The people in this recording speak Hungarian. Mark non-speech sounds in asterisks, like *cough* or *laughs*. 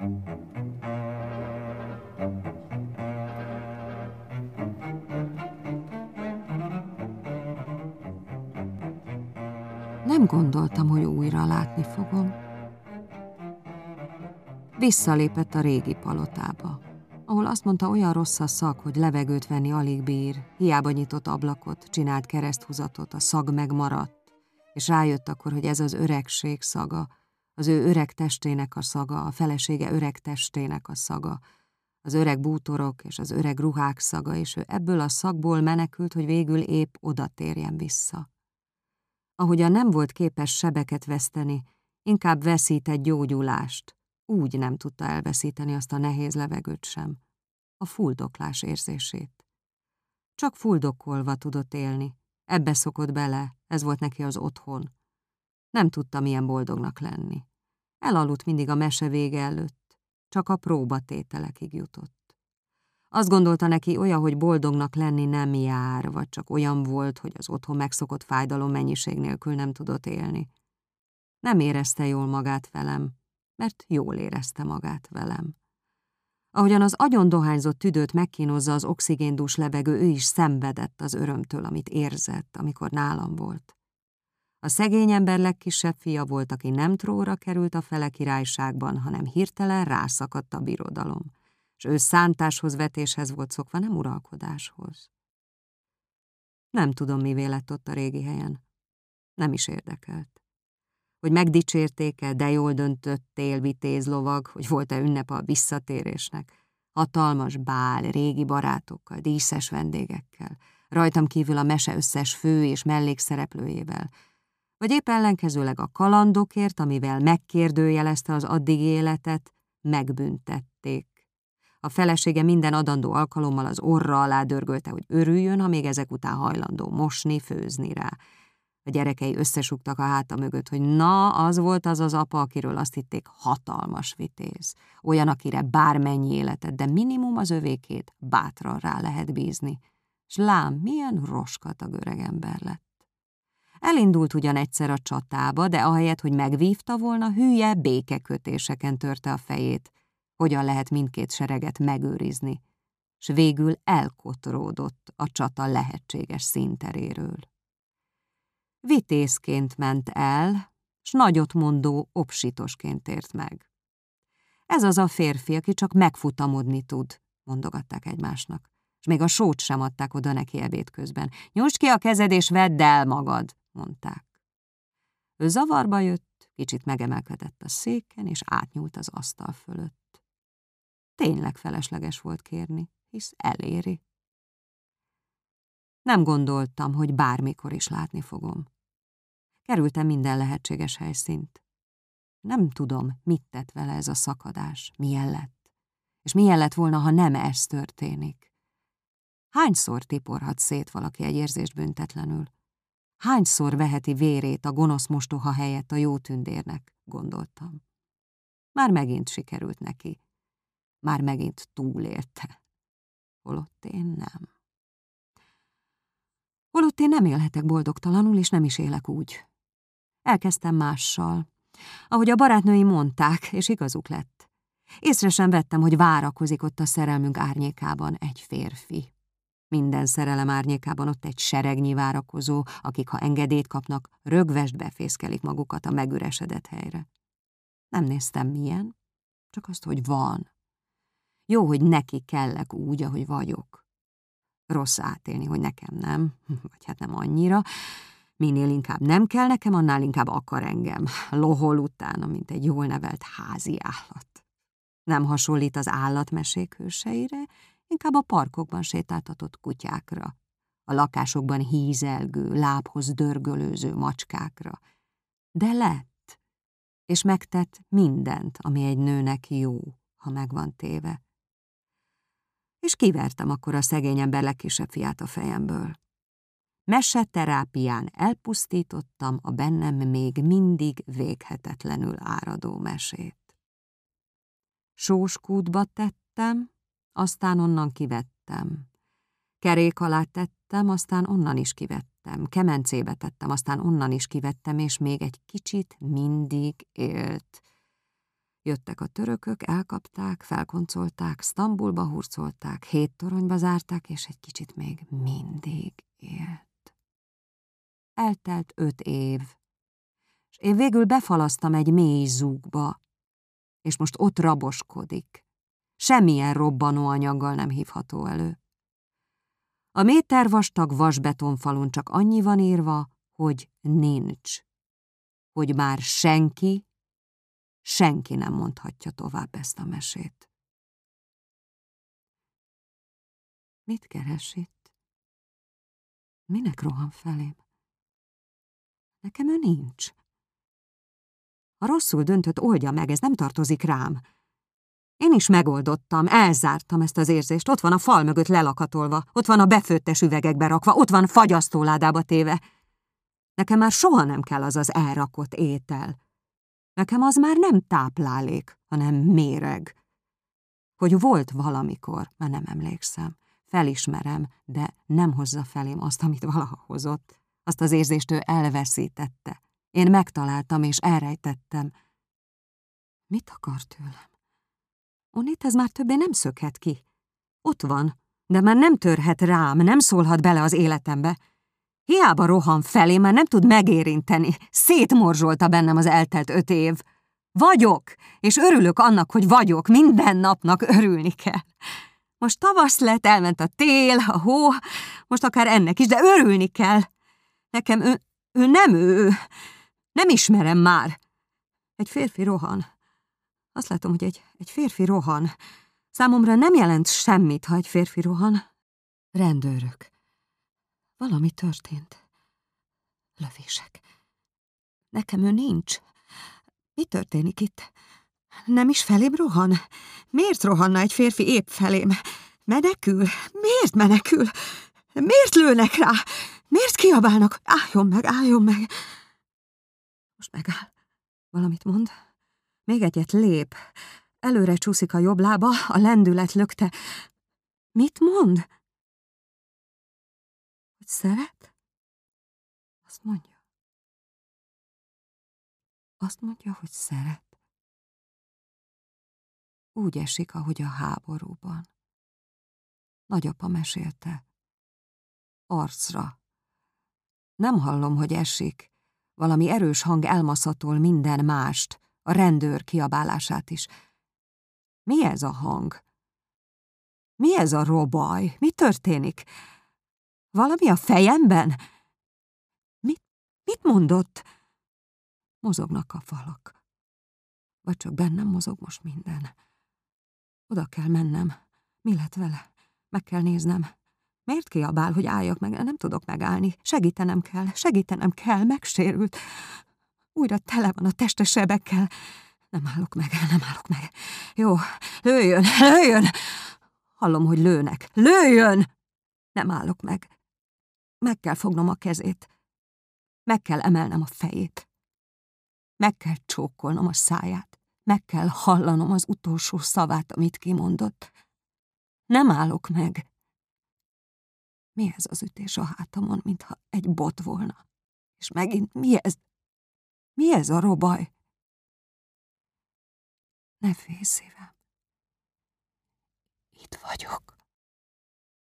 Nem gondoltam, hogy újra látni fogom. Visszalépett a régi palotába, ahol azt mondta, olyan rossz a szag, hogy levegőt venni alig bír, hiába nyitott ablakot, csinált kereszthúzatot, a szag megmaradt, és rájött akkor, hogy ez az öregség szaga, az ő öreg testének a szaga, a felesége öreg testének a szaga, az öreg bútorok és az öreg ruhák szaga, és ő ebből a szagból menekült, hogy végül épp oda térjen vissza. Ahogyan nem volt képes sebeket veszteni, inkább veszített gyógyulást, úgy nem tudta elveszíteni azt a nehéz levegőt sem, a fuldoklás érzését. Csak fuldokkolva tudott élni, ebbe szokott bele, ez volt neki az otthon. Nem tudta, milyen boldognak lenni. Elaludt mindig a mese vége előtt, csak a próbatételekig jutott. Azt gondolta neki, olyan, hogy boldognak lenni nem jár, vagy csak olyan volt, hogy az otthon megszokott fájdalom mennyiség nélkül nem tudott élni. Nem érezte jól magát velem, mert jól érezte magát velem. Ahogyan az agyon dohányzott tüdőt megkínozza az oxigéndús levegő, ő is szenvedett az örömtől, amit érzett, amikor nálam volt. A szegény ember legkisebb fia volt, aki nem tróra került a fele királyságban, hanem hirtelen rászakadt a birodalom, és ő szántáshoz vetéshez volt szokva, nem uralkodáshoz. Nem tudom, mi lett ott a régi helyen. Nem is érdekelt. Hogy megdicsérték-e, de jól döntöttél, vitéz lovag, hogy volt-e ünnep a visszatérésnek. Hatalmas bál, régi barátokkal, díszes vendégekkel, rajtam kívül a mese összes fő és mellékszereplőjével, vagy épp ellenkezőleg a kalandokért, amivel megkérdőjelezte az addigi életet, megbüntették. A felesége minden adandó alkalommal az orra alá dörgölte, hogy örüljön, ha még ezek után hajlandó mosni, főzni rá. A gyerekei összesugtak a háta mögött, hogy na, az volt az az apa, akiről azt hitték hatalmas vitéz. Olyan, akire bármennyi életet, de minimum az övékét bátran rá lehet bízni. S lám, milyen roskatag öreg ember lett. Elindult ugyan egyszer a csatába, de ahelyett, hogy megvívta volna, hülye békekötéseken törte a fejét. Hogyan lehet mindkét sereget megőrizni? S végül elkotródott a csata lehetséges színteréről. Vitézként ment el, s nagyot mondó obsitosként tért meg. Ez az a férfi, aki csak megfutamodni tud, mondogatták egymásnak, és még a sót sem adták oda neki ebéd közben. Nyújtsd ki a kezed és vedd el magad! Mondták. Ő zavarba jött, kicsit megemelkedett a széken, és átnyúlt az asztal fölött. Tényleg felesleges volt kérni, hisz eléri. Nem gondoltam, hogy bármikor is látni fogom. Kerültem minden lehetséges helyszínt. Nem tudom, mit tett vele ez a szakadás, milyen lett, és milyen lett volna, ha nem ez történik. Hányszor tiporhat szét valaki egy érzést büntetlenül? Hányszor veheti vérét a gonosz mostoha helyett a jó tündérnek, gondoltam. Már megint sikerült neki. Már megint túlélte. Holott én nem. Holott én nem élhetek boldogtalanul, és nem is élek úgy. Elkezdtem mással. Ahogy a barátnői mondták, és igazuk lett. Észre sem vettem, hogy várakozik ott a szerelmünk árnyékában egy férfi. Minden szerelem árnyékában ott egy seregnyi várakozó, akik, ha engedélyt kapnak, rögvest befészkelik magukat a megüresedett helyre. Nem néztem milyen, csak azt, hogy van. Jó, hogy neki kellek úgy, ahogy vagyok. Rossz átélni, hogy nekem nem, *laughs* vagy hát nem annyira. Minél inkább nem kell nekem, annál inkább akar engem. Lohol utána, mint egy jól nevelt házi állat. Nem hasonlít az állatmesék hőseire, inkább a parkokban sétáltatott kutyákra, a lakásokban hízelgő, lábhoz dörgölőző macskákra. De lett, és megtett mindent, ami egy nőnek jó, ha meg van téve. És kivertem akkor a szegény ember legkisebb fiát a fejemből. Meseterápián elpusztítottam a bennem még mindig véghetetlenül áradó mesét. Sóskútba tettem, aztán onnan kivettem. Kerék alá tettem, aztán onnan is kivettem. Kemencébe tettem, aztán onnan is kivettem, és még egy kicsit mindig élt. Jöttek a törökök, elkapták, felkoncolták, Sztambulba hurcolták, hét toronyba zárták, és egy kicsit még mindig élt. Eltelt öt év, és én végül befalasztam egy mély zúgba, és most ott raboskodik. Semmilyen robbanóanyaggal nem hívható elő. A méter vastag vasbetonfalon csak annyi van írva, hogy nincs. Hogy már senki, senki nem mondhatja tovább ezt a mesét. Mit keres itt? Minek rohan felém? Nekem ő nincs. Ha rosszul döntött, oldja meg, ez nem tartozik rám. Én is megoldottam, elzártam ezt az érzést. Ott van a fal mögött lelakatolva, ott van a befőttes üvegekbe rakva, ott van fagyasztóládába téve. Nekem már soha nem kell az az elrakott étel. Nekem az már nem táplálék, hanem méreg. Hogy volt valamikor, már nem emlékszem. Felismerem, de nem hozza felém azt, amit valaha hozott. Azt az érzést ő elveszítette. Én megtaláltam és elrejtettem. Mit akar tőlem? Onit ez már többé nem szökhet ki. Ott van, de már nem törhet rám, nem szólhat bele az életembe. Hiába rohan felé, már nem tud megérinteni. Szétmorzsolta bennem az eltelt öt év. Vagyok, és örülök annak, hogy vagyok, minden napnak örülni kell. Most tavasz lett, elment a tél, a hó, most akár ennek is, de örülni kell. Nekem ő, ő nem ő, nem ismerem már. Egy férfi rohan. Azt látom, hogy egy, egy férfi rohan. Számomra nem jelent semmit, ha egy férfi rohan. Rendőrök. Valami történt. Lövések. Nekem ő nincs. Mi történik itt? Nem is felém rohan? Miért rohanna egy férfi épp felém? Menekül? Miért menekül? Miért lőnek rá? Miért kiabálnak? Álljon meg, álljon meg! Most megáll. Valamit mond? Még egyet lép. Előre csúszik a jobb lába, a lendület lökte. Mit mond? Hogy szeret? Azt mondja. Azt mondja, hogy szeret. Úgy esik, ahogy a háborúban. Nagyapa mesélte. Arcra. Nem hallom, hogy esik. Valami erős hang elmaszatol minden mást a rendőr kiabálását is. Mi ez a hang? Mi ez a robaj? Mi történik? Valami a fejemben? Mit, mit mondott? Mozognak a falak. Vagy csak bennem mozog most minden. Oda kell mennem. Mi lett vele? Meg kell néznem. Miért kiabál, hogy álljak meg? Nem tudok megállni. Segítenem kell, segítenem kell, megsérült. Újra tele van a teste sebekkel. Nem állok meg, nem állok meg. Jó, lőjön, lőjön! Hallom, hogy lőnek. Lőjön! Nem állok meg. Meg kell fognom a kezét. Meg kell emelnem a fejét. Meg kell csókolnom a száját. Meg kell hallanom az utolsó szavát, amit kimondott. Nem állok meg. Mi ez az ütés a hátamon, mintha egy bot volna? És megint mi ez? Mi ez a robaj? Ne félj szívem. Itt vagyok.